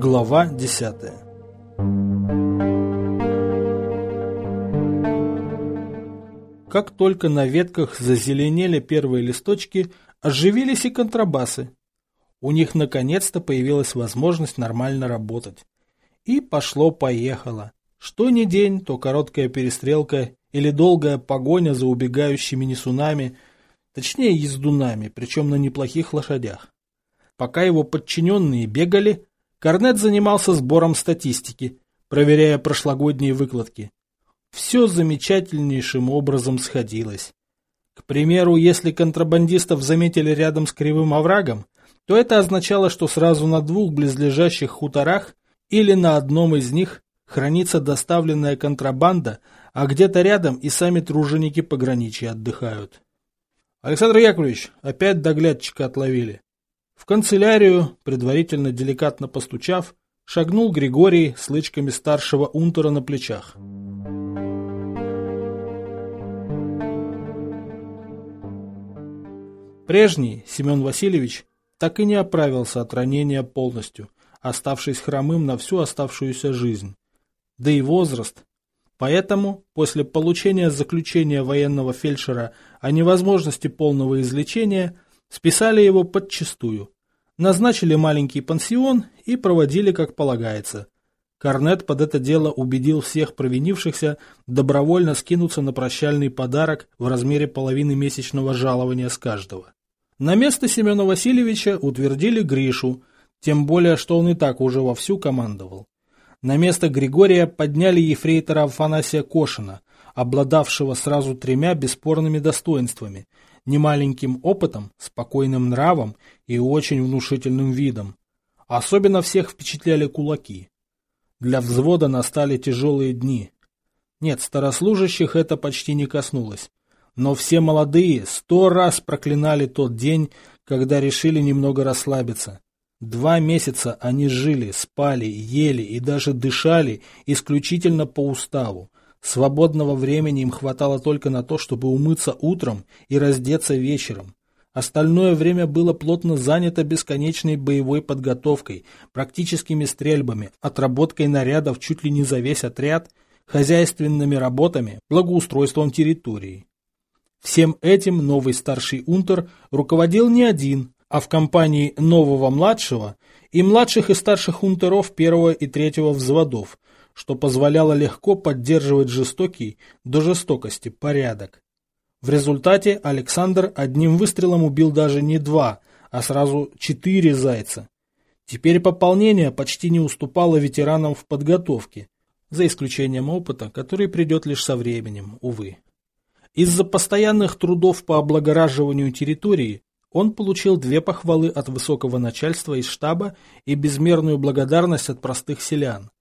Глава 10 Как только на ветках зазеленели первые листочки, оживились и контрабасы. У них наконец-то появилась возможность нормально работать. И пошло-поехало. Что ни день, то короткая перестрелка или долгая погоня за убегающими несунами, точнее ездунами, причем на неплохих лошадях. Пока его подчиненные бегали, Корнет занимался сбором статистики, проверяя прошлогодние выкладки. Все замечательнейшим образом сходилось. К примеру, если контрабандистов заметили рядом с кривым оврагом, то это означало, что сразу на двух близлежащих хуторах или на одном из них хранится доставленная контрабанда, а где-то рядом и сами труженики пограничья отдыхают. Александр Яковлевич, опять доглядчика отловили. В канцелярию, предварительно деликатно постучав, шагнул Григорий с лычками старшего унтера на плечах. Прежний Семен Васильевич так и не оправился от ранения полностью, оставшись хромым на всю оставшуюся жизнь. Да и возраст. Поэтому, после получения заключения военного фельдшера о невозможности полного излечения, списали его подчистую. Назначили маленький пансион и проводили как полагается. Корнет под это дело убедил всех провинившихся добровольно скинуться на прощальный подарок в размере половины месячного жалования с каждого. На место Семена Васильевича утвердили Гришу, тем более, что он и так уже вовсю командовал. На место Григория подняли ефрейтора Афанасия Кошина, обладавшего сразу тремя бесспорными достоинствами – немаленьким опытом, спокойным нравом и очень внушительным видом. Особенно всех впечатляли кулаки. Для взвода настали тяжелые дни. Нет, старослужащих это почти не коснулось. Но все молодые сто раз проклинали тот день, когда решили немного расслабиться. Два месяца они жили, спали, ели и даже дышали исключительно по уставу. Свободного времени им хватало только на то, чтобы умыться утром и раздеться вечером. Остальное время было плотно занято бесконечной боевой подготовкой, практическими стрельбами, отработкой нарядов чуть ли не за весь отряд, хозяйственными работами, благоустройством территории. Всем этим новый старший унтер руководил не один, а в компании нового младшего и младших и старших унтеров первого и третьего взводов, что позволяло легко поддерживать жестокий до жестокости порядок. В результате Александр одним выстрелом убил даже не два, а сразу четыре зайца. Теперь пополнение почти не уступало ветеранам в подготовке, за исключением опыта, который придет лишь со временем, увы. Из-за постоянных трудов по облагораживанию территории он получил две похвалы от высокого начальства из штаба и безмерную благодарность от простых селян.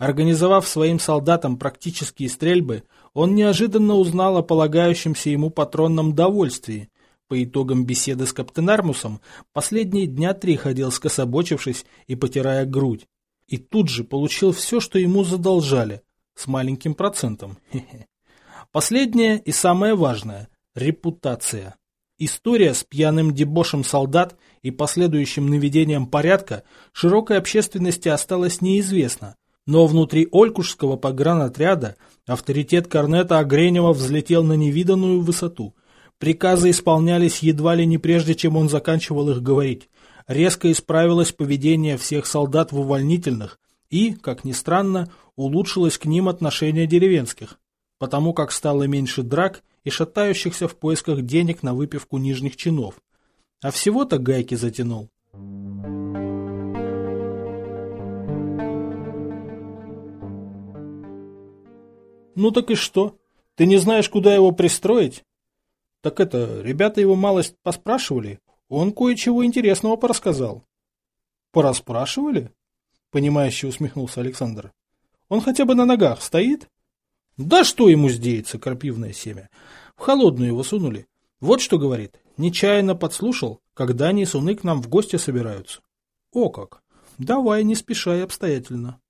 Организовав своим солдатам практические стрельбы, он неожиданно узнал о полагающемся ему патронном довольствии. По итогам беседы с Каптенармусом последние дня три ходил скособочившись и потирая грудь. И тут же получил все, что ему задолжали, с маленьким процентом. Хе -хе. Последнее и самое важное – репутация. История с пьяным дебошем солдат и последующим наведением порядка широкой общественности осталась неизвестна, но внутри Олькушского погранотряда авторитет Корнета Огренева взлетел на невиданную высоту. Приказы исполнялись едва ли не прежде, чем он заканчивал их говорить. Резко исправилось поведение всех солдат в увольнительных и, как ни странно, улучшилось к ним отношение деревенских потому как стало меньше драк и шатающихся в поисках денег на выпивку нижних чинов. А всего-то гайки затянул. Ну так и что? Ты не знаешь, куда его пристроить? Так это, ребята его малость поспрашивали, он кое-чего интересного порассказал. Пораспрашивали? Понимающе усмехнулся Александр. Он хотя бы на ногах стоит? Да что ему здеется, крапивное семя. В холодную его сунули. Вот что говорит. Нечаянно подслушал, когда несуны к нам в гости собираются. О как! Давай, не спеша и обстоятельно.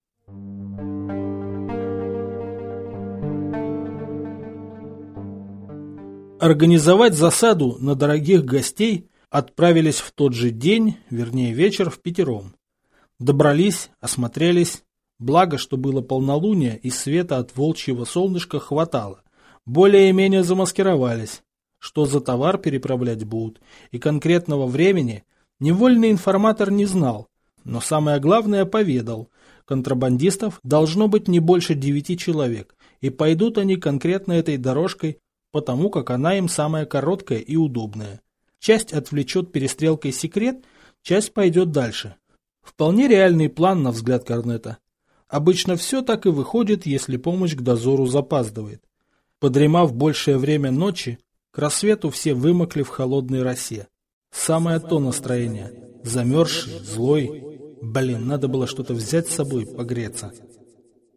Организовать засаду на дорогих гостей отправились в тот же день, вернее вечер, в пятером. Добрались, осмотрелись. Благо, что было полнолуние, и света от волчьего солнышка хватало. Более-менее замаскировались. Что за товар переправлять будут, и конкретного времени невольный информатор не знал, но самое главное поведал. Контрабандистов должно быть не больше девяти человек, и пойдут они конкретно этой дорожкой, потому как она им самая короткая и удобная. Часть отвлечет перестрелкой секрет, часть пойдет дальше. Вполне реальный план, на взгляд Корнета. Обычно все так и выходит, если помощь к дозору запаздывает. Подремав большее время ночи, к рассвету все вымокли в холодной росе. Самое то настроение. Замерзший, злой. Блин, надо было что-то взять с собой, погреться.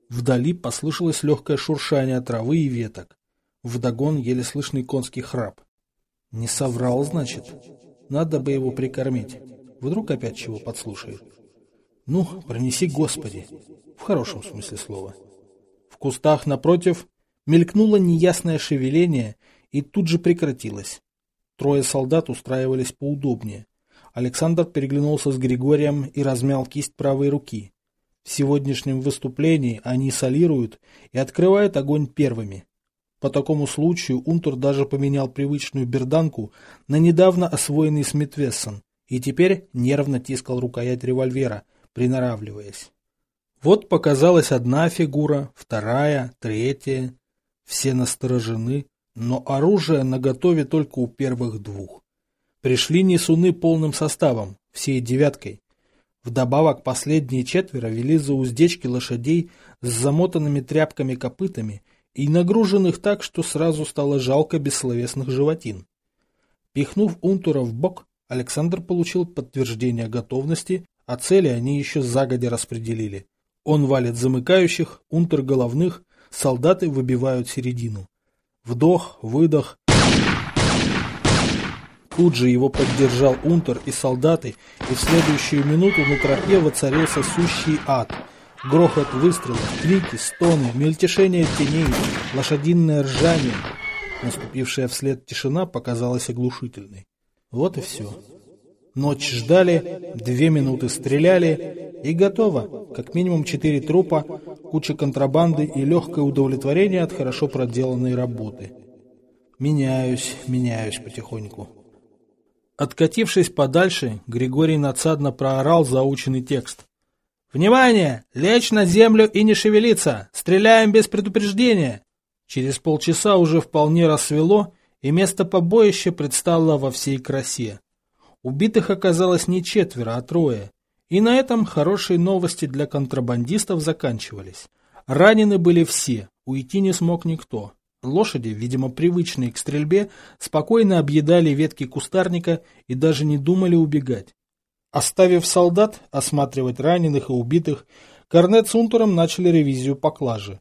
Вдали послышалось легкое шуршание травы и веток. Вдогон еле слышный конский храп. Не соврал, значит. Надо бы его прикормить. Вдруг опять чего подслушает. Ну, пронеси, Господи. В хорошем смысле слова. В кустах напротив мелькнуло неясное шевеление и тут же прекратилось. Трое солдат устраивались поудобнее. Александр переглянулся с Григорием и размял кисть правой руки. В сегодняшнем выступлении они солируют и открывают огонь первыми. По такому случаю Унтер даже поменял привычную берданку на недавно освоенный Смитвессон и теперь нервно тискал рукоять револьвера, приноравливаясь. Вот показалась одна фигура, вторая, третья. Все насторожены, но оружие наготове только у первых двух. Пришли несуны полным составом, всей девяткой. Вдобавок последние четверо вели за уздечки лошадей с замотанными тряпками копытами и нагруженных так, что сразу стало жалко бессловесных животин. Пихнув Унтура в бок, Александр получил подтверждение готовности, а цели они еще загодя распределили. Он валит замыкающих, Унтер головных, солдаты выбивают середину. Вдох, выдох. Тут же его поддержал Унтер и солдаты, и в следующую минуту на тропе воцарился сущий ад. Грохот выстрелов, крики, стоны, мельтешение теней, лошадиное ржание. Наступившая вслед тишина показалась оглушительной. Вот и все. Ночь ждали, две минуты стреляли, и готово. Как минимум четыре трупа, куча контрабанды и легкое удовлетворение от хорошо проделанной работы. Меняюсь, меняюсь потихоньку. Откатившись подальше, Григорий надсадно проорал заученный текст. «Внимание! Лечь на землю и не шевелиться! Стреляем без предупреждения!» Через полчаса уже вполне рассвело, и место побоища предстало во всей красе. Убитых оказалось не четверо, а трое. И на этом хорошие новости для контрабандистов заканчивались. Ранены были все, уйти не смог никто. Лошади, видимо привычные к стрельбе, спокойно объедали ветки кустарника и даже не думали убегать. Оставив солдат осматривать раненых и убитых, Корнет с Унтером начали ревизию поклажи.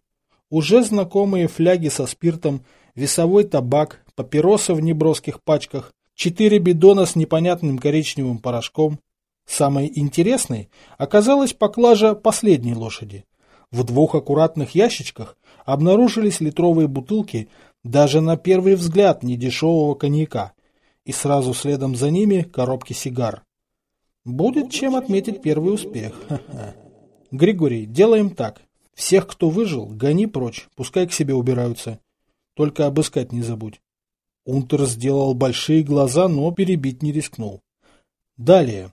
Уже знакомые фляги со спиртом, весовой табак, папиросы в неброских пачках, четыре бидона с непонятным коричневым порошком. Самой интересной оказалась поклажа последней лошади. В двух аккуратных ящичках обнаружились литровые бутылки даже на первый взгляд недешевого коньяка, и сразу следом за ними коробки сигар. Будет чем отметить первый успех. Григорий, делаем так. Всех, кто выжил, гони прочь, пускай к себе убираются. Только обыскать не забудь. Унтер сделал большие глаза, но перебить не рискнул. Далее.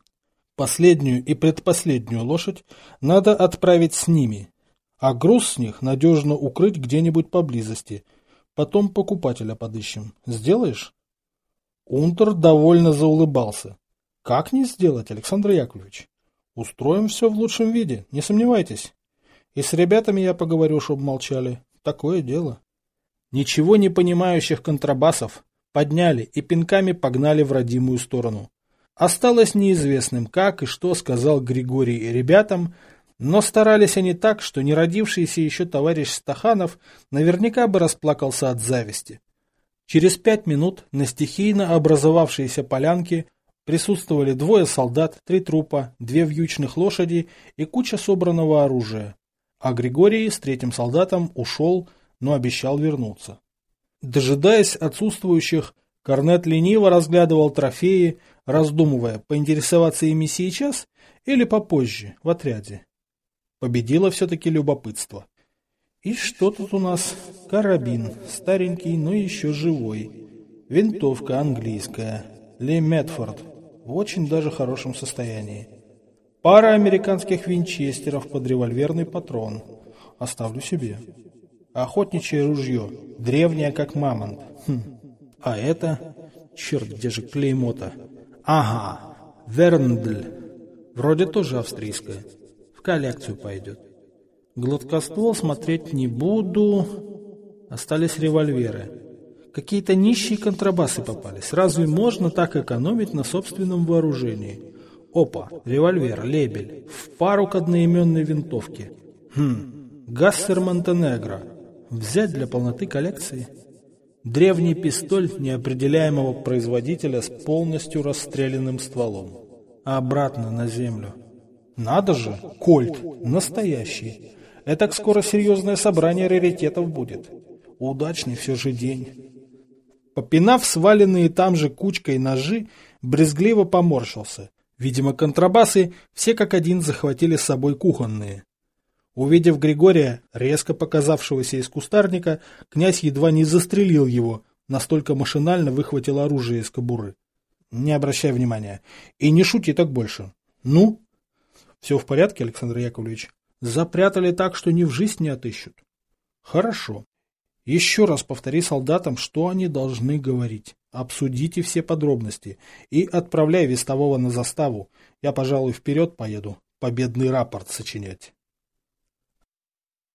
Последнюю и предпоследнюю лошадь надо отправить с ними, а груз с них надежно укрыть где-нибудь поблизости. Потом покупателя подыщем. Сделаешь? Унтер довольно заулыбался. Как не сделать, Александр Яковлевич? Устроим все в лучшем виде, не сомневайтесь. И с ребятами я поговорю, чтобы молчали. Такое дело. Ничего не понимающих контрабасов подняли и пинками погнали в родимую сторону. Осталось неизвестным, как и что сказал Григорий ребятам, но старались они так, что не родившийся еще товарищ Стаханов наверняка бы расплакался от зависти. Через пять минут на стихийно образовавшейся полянке присутствовали двое солдат, три трупа, две вьючных лошади и куча собранного оружия. А Григорий с третьим солдатом ушел но обещал вернуться. Дожидаясь отсутствующих, Корнет лениво разглядывал трофеи, раздумывая, поинтересоваться ими сейчас или попозже, в отряде. Победило все-таки любопытство. И что тут у нас? Карабин, старенький, но еще живой. Винтовка английская. Ли Метфорд. В очень даже хорошем состоянии. Пара американских винчестеров под револьверный патрон. Оставлю себе. Охотничье ружье. Древнее, как мамонт. Хм. А это... Черт, где же клеймота? Ага. Верндль. Вроде тоже австрийская. В коллекцию пойдет. Гладкоствол смотреть не буду. Остались револьверы. Какие-то нищие контрабасы попались. Разве можно так экономить на собственном вооружении? Опа, револьвер, лебель, в пару к одноименной винтовке. Хм, Гассер Монтенегро. Взять для полноты коллекции? Древний пистоль неопределяемого производителя с полностью расстрелянным стволом. А обратно на землю. Надо же, кольт, настоящий. Это скоро серьезное собрание раритетов будет. Удачный все же день. Попинав сваленные там же кучкой ножи, брезгливо поморщился. Видимо, контрабасы все как один захватили с собой кухонные. Увидев Григория, резко показавшегося из кустарника, князь едва не застрелил его, настолько машинально выхватил оружие из кобуры. Не обращай внимания. И не шути так больше. Ну? Все в порядке, Александр Яковлевич? Запрятали так, что ни в жизнь не отыщут. Хорошо. Еще раз повтори солдатам, что они должны говорить. Обсудите все подробности и отправляй вестового на заставу. Я, пожалуй, вперед поеду, победный рапорт сочинять.